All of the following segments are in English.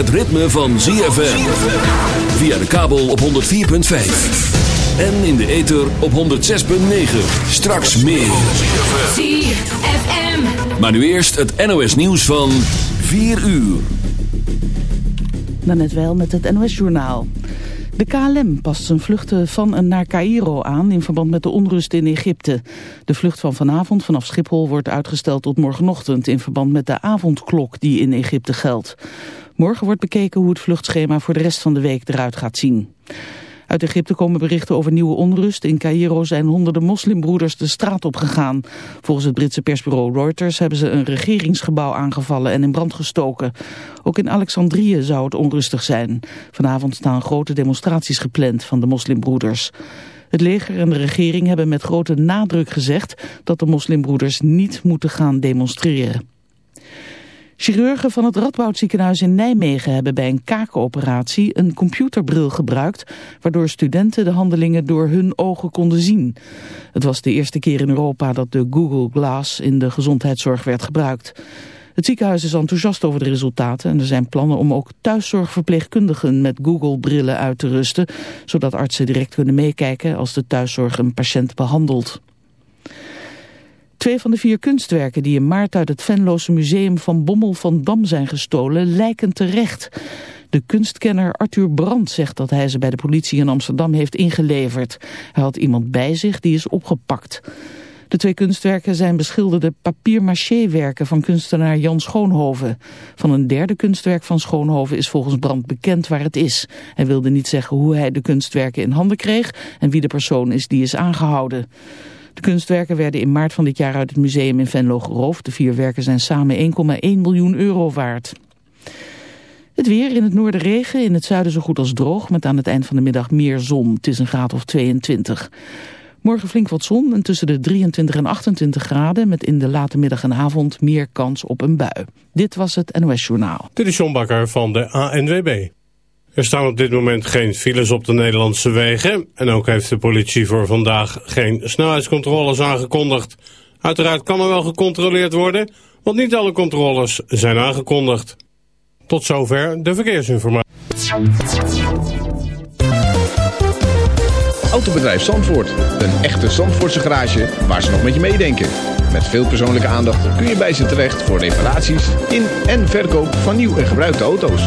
Het ritme van ZFM. Via de kabel op 104.5. En in de ether op 106.9. Straks meer. ZFM. Maar nu eerst het NOS nieuws van 4 uur. Dan net wel met het NOS-journaal. De KLM past zijn vluchten van en naar Cairo aan in verband met de onrust in Egypte. De vlucht van vanavond vanaf Schiphol wordt uitgesteld tot morgenochtend in verband met de avondklok die in Egypte geldt. Morgen wordt bekeken hoe het vluchtschema voor de rest van de week eruit gaat zien. Uit Egypte komen berichten over nieuwe onrust. In Cairo zijn honderden moslimbroeders de straat op gegaan. Volgens het Britse persbureau Reuters hebben ze een regeringsgebouw aangevallen en in brand gestoken. Ook in Alexandrië zou het onrustig zijn. Vanavond staan grote demonstraties gepland van de moslimbroeders. Het leger en de regering hebben met grote nadruk gezegd dat de moslimbroeders niet moeten gaan demonstreren. Chirurgen van het Radboudziekenhuis in Nijmegen hebben bij een kaakoperatie een computerbril gebruikt, waardoor studenten de handelingen door hun ogen konden zien. Het was de eerste keer in Europa dat de Google Glass in de gezondheidszorg werd gebruikt. Het ziekenhuis is enthousiast over de resultaten en er zijn plannen om ook thuiszorgverpleegkundigen met Google-brillen uit te rusten, zodat artsen direct kunnen meekijken als de thuiszorg een patiënt behandelt. Twee van de vier kunstwerken die in maart uit het Venlose Museum van Bommel van Dam zijn gestolen lijken terecht. De kunstkenner Arthur Brandt zegt dat hij ze bij de politie in Amsterdam heeft ingeleverd. Hij had iemand bij zich die is opgepakt. De twee kunstwerken zijn beschilderde papier-maché-werken van kunstenaar Jan Schoonhoven. Van een derde kunstwerk van Schoonhoven is volgens Brandt bekend waar het is. Hij wilde niet zeggen hoe hij de kunstwerken in handen kreeg en wie de persoon is die is aangehouden. De kunstwerken werden in maart van dit jaar uit het museum in Venlo geroofd. De vier werken zijn samen 1,1 miljoen euro waard. Het weer in het noorden regen, in het zuiden zo goed als droog... met aan het eind van de middag meer zon. Het is een graad of 22. Morgen flink wat zon en tussen de 23 en 28 graden... met in de late middag en avond meer kans op een bui. Dit was het NOS Journaal. Dit is John Bakker van de ANWB. Er staan op dit moment geen files op de Nederlandse wegen. En ook heeft de politie voor vandaag geen snelheidscontroles aangekondigd. Uiteraard kan er wel gecontroleerd worden, want niet alle controles zijn aangekondigd. Tot zover de verkeersinformatie. Autobedrijf Zandvoort. Een echte Zandvoortse garage waar ze nog met je meedenken. Met veel persoonlijke aandacht kun je bij ze terecht voor reparaties in en verkoop van nieuw en gebruikte auto's.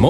ritmo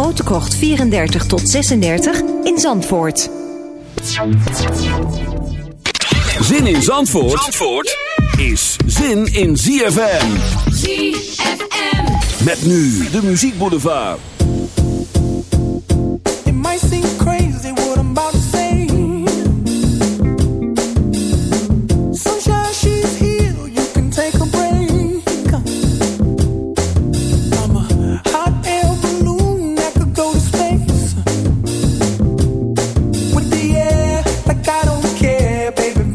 Krocht 34 tot 36 in Zandvoort. Zin in Zandvoort, Zandvoort is zin in ZFM. ZFM. Met nu de Muziek Boulevard.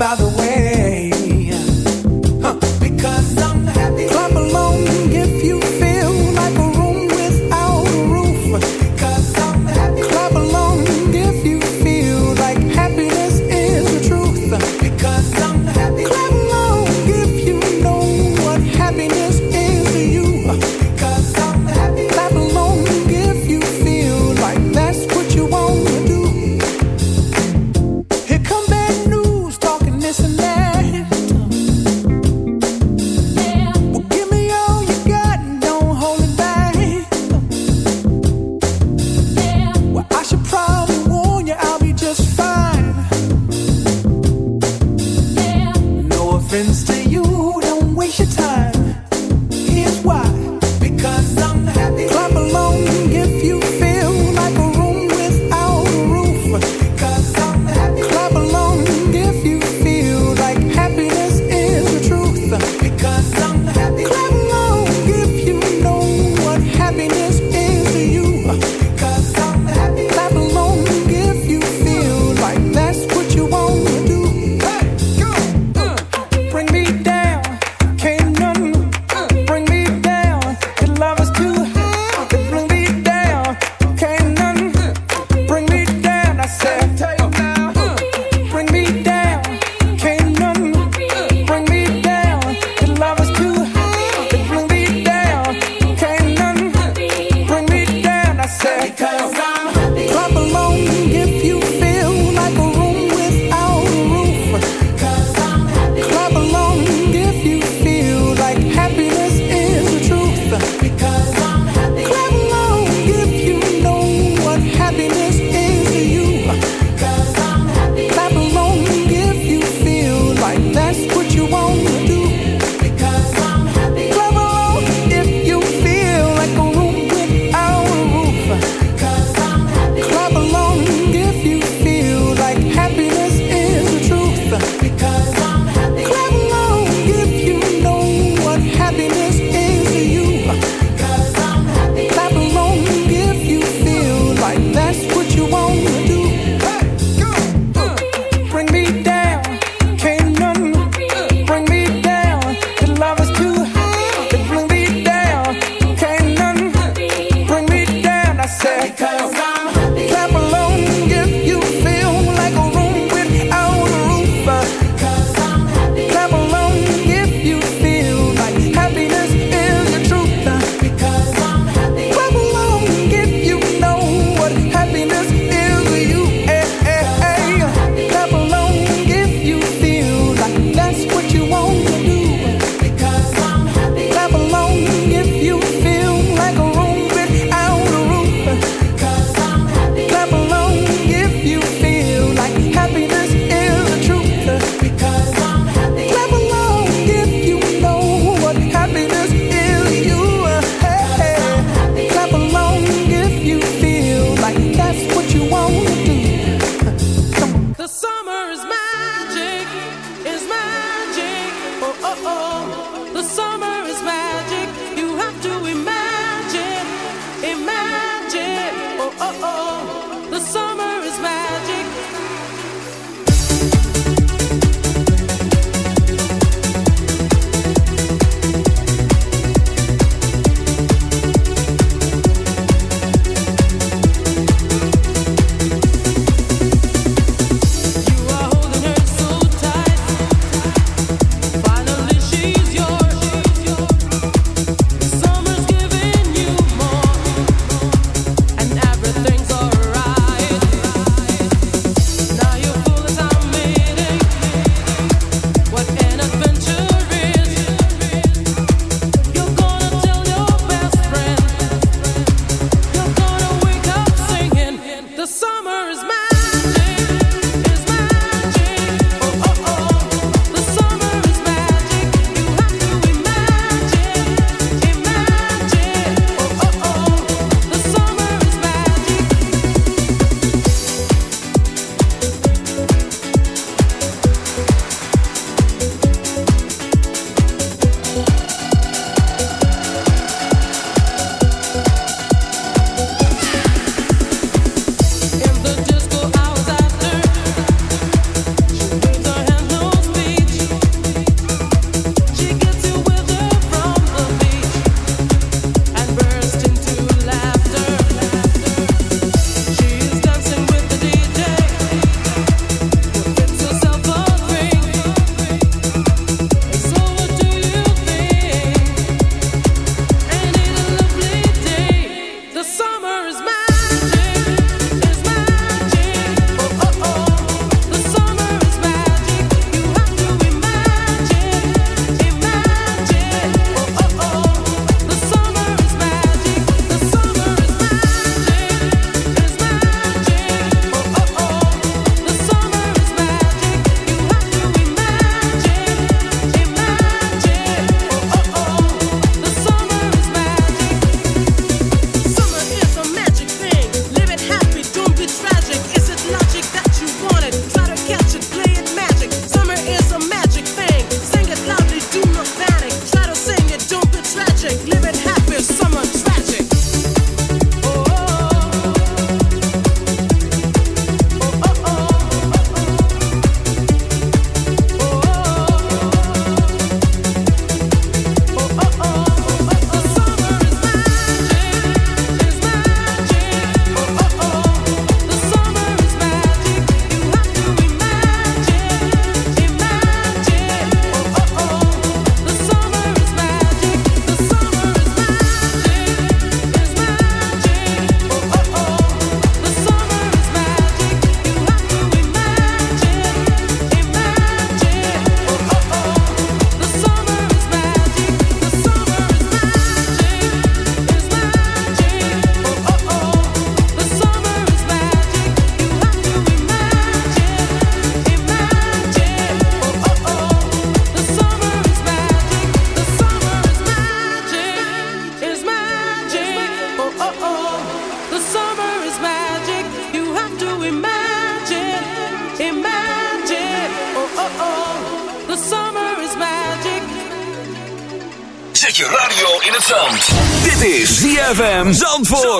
By the way,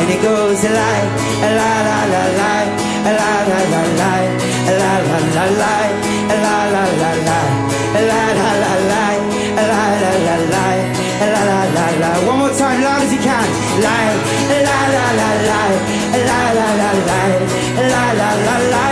and it goes like, la la la la la la la la la la la la, la la la la, la la la la la la la la la la la la. One more time, loud as you can. Lie, la la la la la la la la la la la la.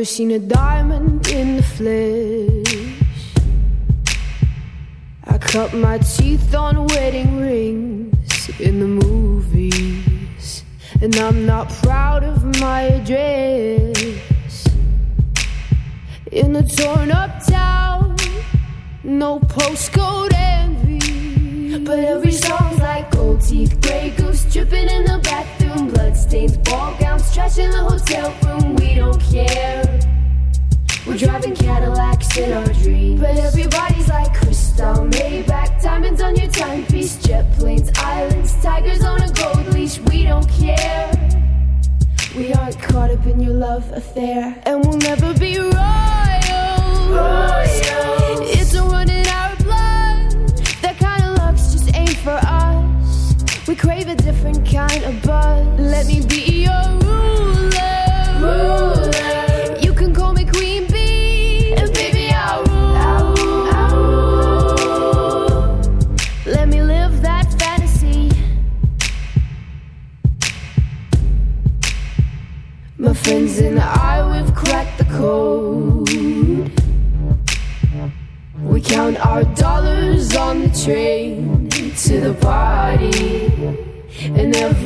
never seen a diamond in the flesh. I cut my teeth on wedding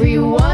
everyone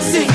Sim.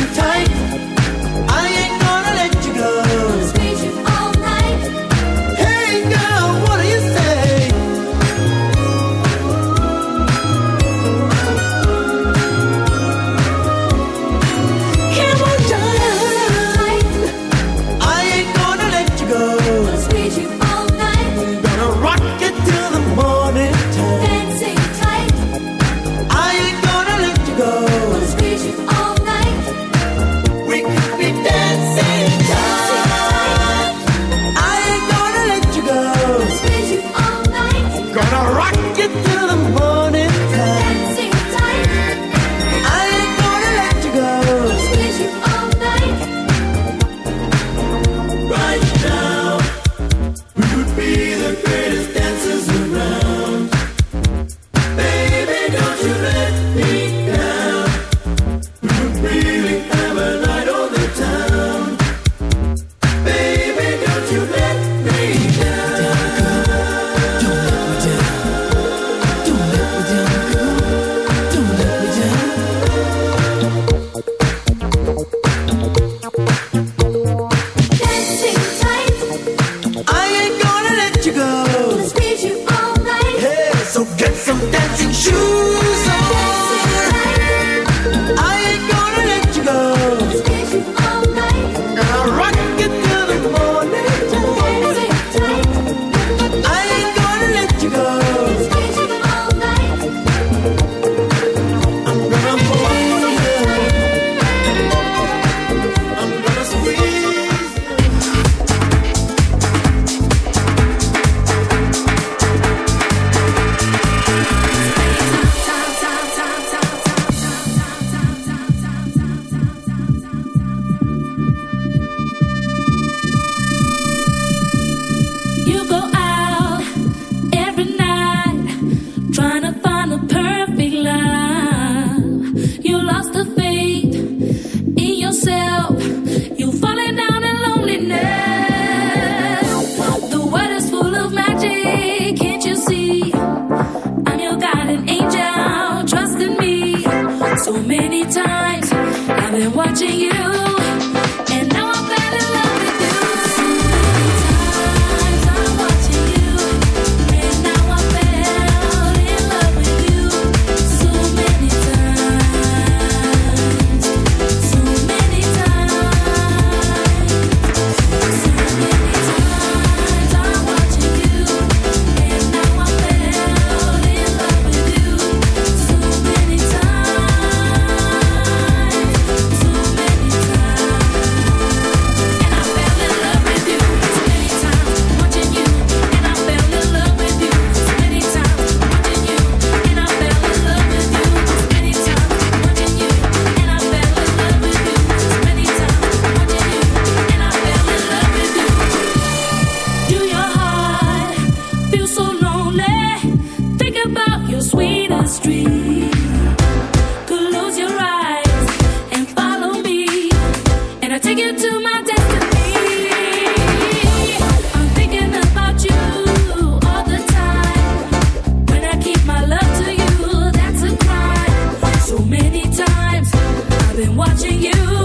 You,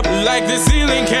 like the ceiling can't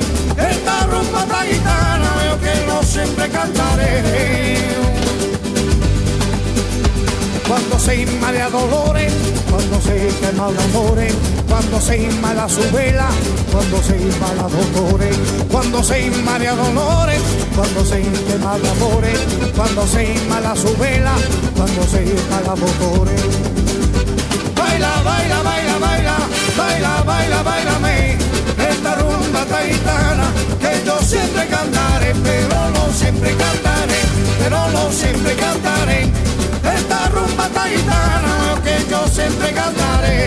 Esta gitana yo que no siempre cantaré. Cuando se inmala dolores, cuando se quema amores, cuando se inmala su vela, cuando se inmala dolores, cuando se inmala dolores, cuando se quema amores, cuando se inmala su vela, cuando se inmala dolores. Baila, baila, baila, baila, baila, baila, esta rumba taitana que yo siempre cantaré, pero no siempre cantaré, pero no siempre cantaré. Esta rumba taitana que yo siempre cantaré.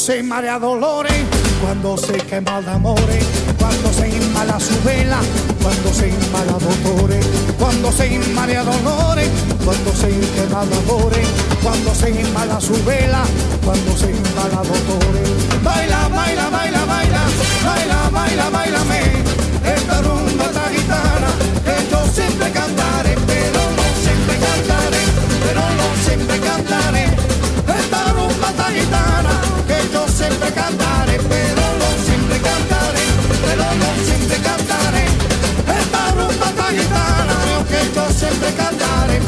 Cuando se marea dolores, cuando se quema el amores, cuando se inmala su vela, cuando se inmala dolores, cuando se inmala dolores, cuando se quema dolores, cuando se inmala su vela, cuando se inmala dolores. Baila, baila, baila, baila, baila, baila, baila, esta rumba esta guitarra que yo siempre cantaba. Ik cantaré, pero no siempre cantaré, pero no siempre cantaré. Esta rumba tan guitarra, yo que yo siempre cantaré,